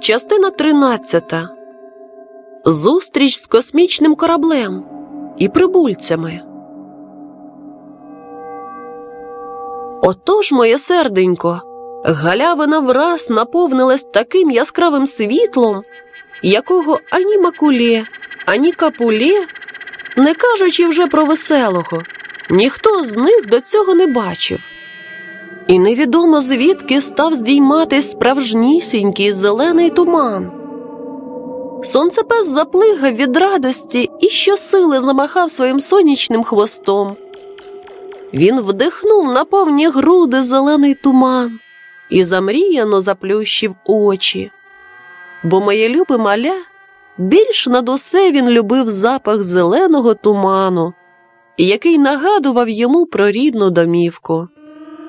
Частина 13. Зустріч з космічним кораблем і прибульцями. Отож, моє серденько, галявина враз наповнилась таким яскравим світлом, якого ані макулє, ані капулє, не кажучи вже про веселого, ніхто з них до цього не бачив. І невідомо звідки став здійматись справжнісінький зелений туман. Сонцепес заплигав від радості і щосили замахав своїм сонячним хвостом. Він вдихнув на повні груди зелений туман і замріяно заплющив очі. Бо моє любе маля більш над усе він любив запах зеленого туману, який нагадував йому про рідну домівку.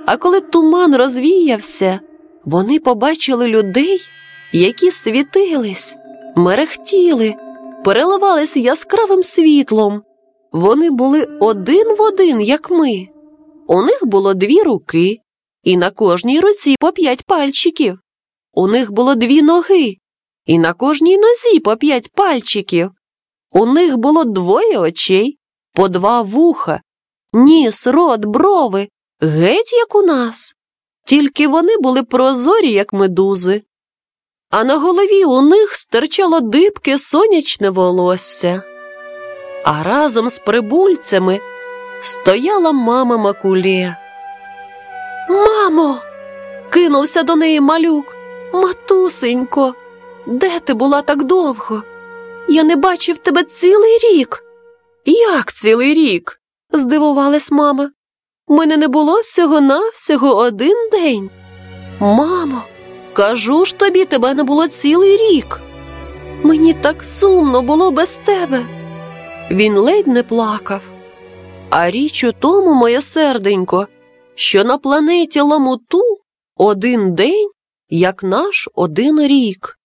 А коли туман розвіявся, вони побачили людей, які світились, мерехтіли, переливались яскравим світлом. Вони були один в один, як ми. У них було дві руки, і на кожній руці по п'ять пальчиків. У них було дві ноги, і на кожній нозі по п'ять пальчиків. У них було двоє очей, по два вуха, ніс, рот, брови, геть як у нас. Тільки вони були прозорі, як медузи. А на голові у них стирчало дибке сонячне волосся. А разом з прибульцями стояла мама Макулє. Мамо, кинувся до неї малюк. Матусенько, де ти була так довго? Я не бачив тебе цілий рік. Як цілий рік? здивувалась мама. Мене не було всього-навсього один день. Мамо, кажу ж тобі, тебе не було цілий рік. Мені так сумно було без тебе. Він ледь не плакав. А річ у тому, моє серденько, що на планеті Ламуту один день, як наш один рік.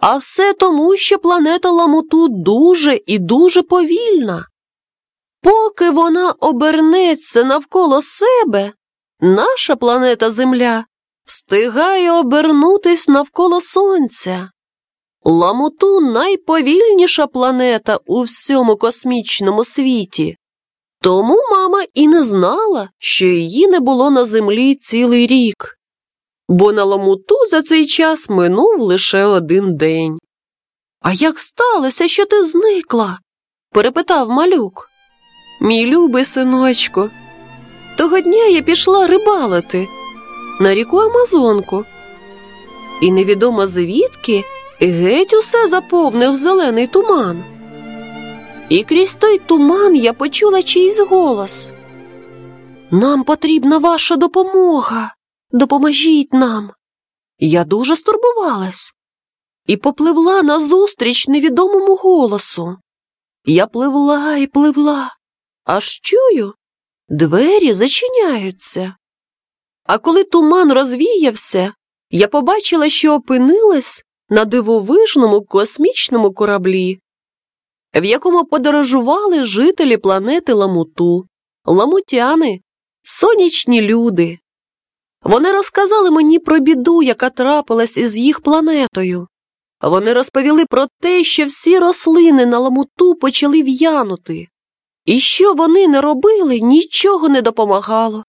А все тому, що планета Ламуту дуже і дуже повільна. Поки вона обернеться навколо себе, наша планета Земля встигає обернутись навколо Сонця. Ламуту найповільніша планета у всьому космічному світі. Тому мама і не знала, що її не було на землі цілий рік, бо на ламуту за цей час минув лише один день. А як сталося, що ти зникла? перепитав малюк. Мій любий синочку, того дня я пішла рибалити на ріку Амазонку, і невідомо звідки геть усе заповнив зелений туман. І крізь той туман я почула чийсь голос. Нам потрібна ваша допомога. Допоможіть нам. Я дуже стурбувалась і попливла назустріч невідомому голосу. Я пливла і пливла, аж чую, двері зачиняються. А коли туман розвіявся, я побачила, що опинилась на дивовижному космічному кораблі в якому подорожували жителі планети Ламуту, ламутяни, сонячні люди. Вони розказали мені про біду, яка трапилась із їх планетою. Вони розповіли про те, що всі рослини на ламуту почали в'янути, і що вони не робили, нічого не допомагало.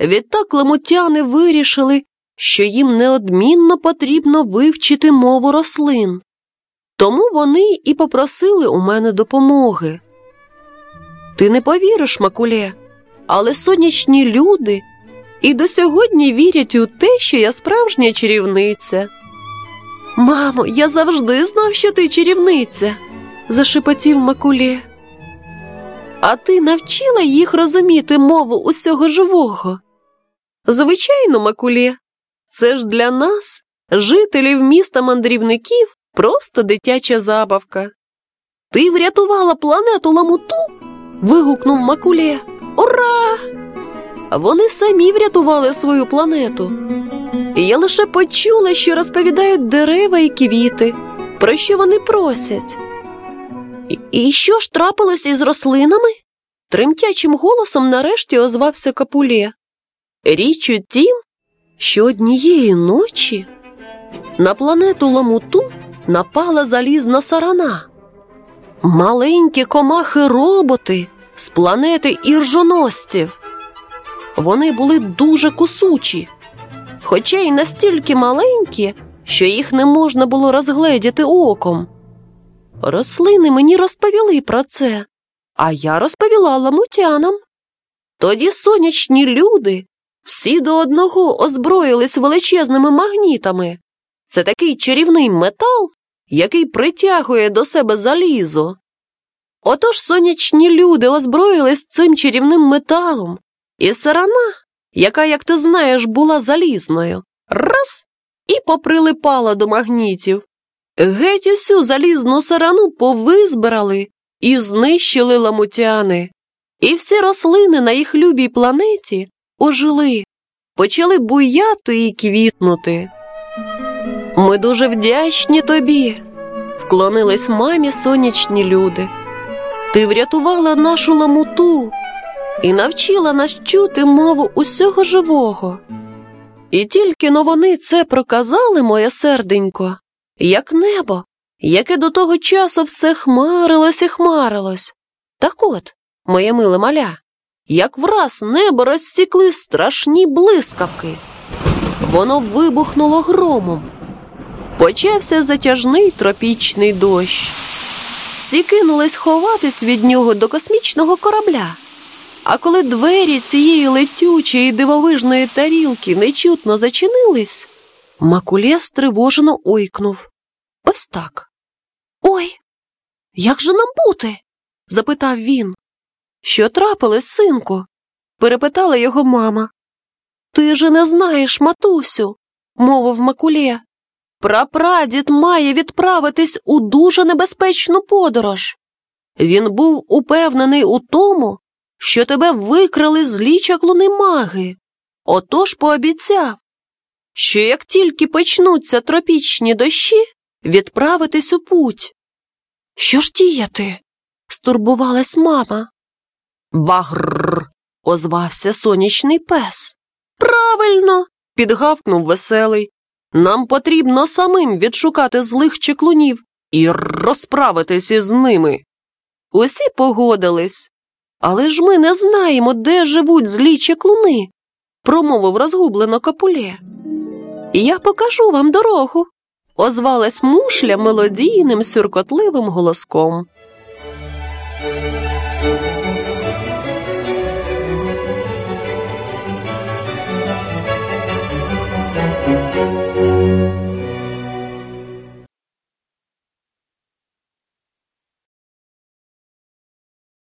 Відтак ламутяни вирішили, що їм неодмінно потрібно вивчити мову рослин. Тому вони і попросили у мене допомоги. Ти не повіриш, Макуле, але сонячні люди і до сьогодні вірять у те, що я справжня чарівниця. Мамо, я завжди знав, що ти чарівниця, зашепотів Макуле. А ти навчила їх розуміти мову усього живого? Звичайно, Макуле, це ж для нас, жителів міста мандрівників, Просто дитяча забавка. Ти врятувала планету ламуту? вигукнув Макулє. Ура! Вони самі врятували свою планету. Я лише почула, що розповідають дерева і квіти, про що вони просять. І, що ж трапилось із рослинами? Тремтячим голосом нарешті озвався Капулє. Річ у тім, що однієї ночі на планету Ламуту напала залізна сарана. Маленькі комахи-роботи з планети іржоносців. Вони були дуже кусучі, хоча й настільки маленькі, що їх не можна було розгледіти оком. Рослини мені розповіли про це, а я розповіла ламутянам. Тоді сонячні люди всі до одного озброїлись величезними магнітами. Це такий чарівний метал, який притягує до себе залізо. Отож сонячні люди озброїлись цим чарівним металом, і сарана, яка, як ти знаєш, була залізною, раз і поприлипала до магнітів. Геть усю залізну сарану повизбирали і знищили ламутяни. І всі рослини на їх любій планеті ожили, почали буяти і квітнути. Ми дуже вдячні тобі, вклонились мамі сонячні люди. Ти врятувала нашу ламуту і навчила нас чути мову усього живого. І тільки но вони це проказали, моє серденько, як небо, яке до того часу все хмарилось і хмарилось. Так от, моє миле маля, як враз небо розстікли страшні блискавки. Воно вибухнуло громом. Почався затяжний тропічний дощ. Всі кинулись ховатись від нього до космічного корабля. А коли двері цієї летючої дивовижної тарілки нечутно зачинились, Макулє стривожено ойкнув. Ось так. Ой, як же нам бути? запитав він. Що трапилось, синку? перепитала його мама. Ти же не знаєш, матусю, мовив Макулє. Прапрадід має відправитись у дуже небезпечну подорож. Він був упевнений у тому, що тебе викрали злі чаклуни маги. Отож пообіцяв, що як тільки почнуться тропічні дощі, відправитись у путь. Що ж діяти? стурбувалась мама. Вагрр. озвався сонячний пес. Правильно, підгавкнув веселий. Нам потрібно самим відшукати злих чеклунів і розправитись із ними. Усі погодились. Але ж ми не знаємо, де живуть злі чеклуни, промовив розгублено капулє. Я покажу вам дорогу, озвалась мушля мелодійним сюркотливим голоском.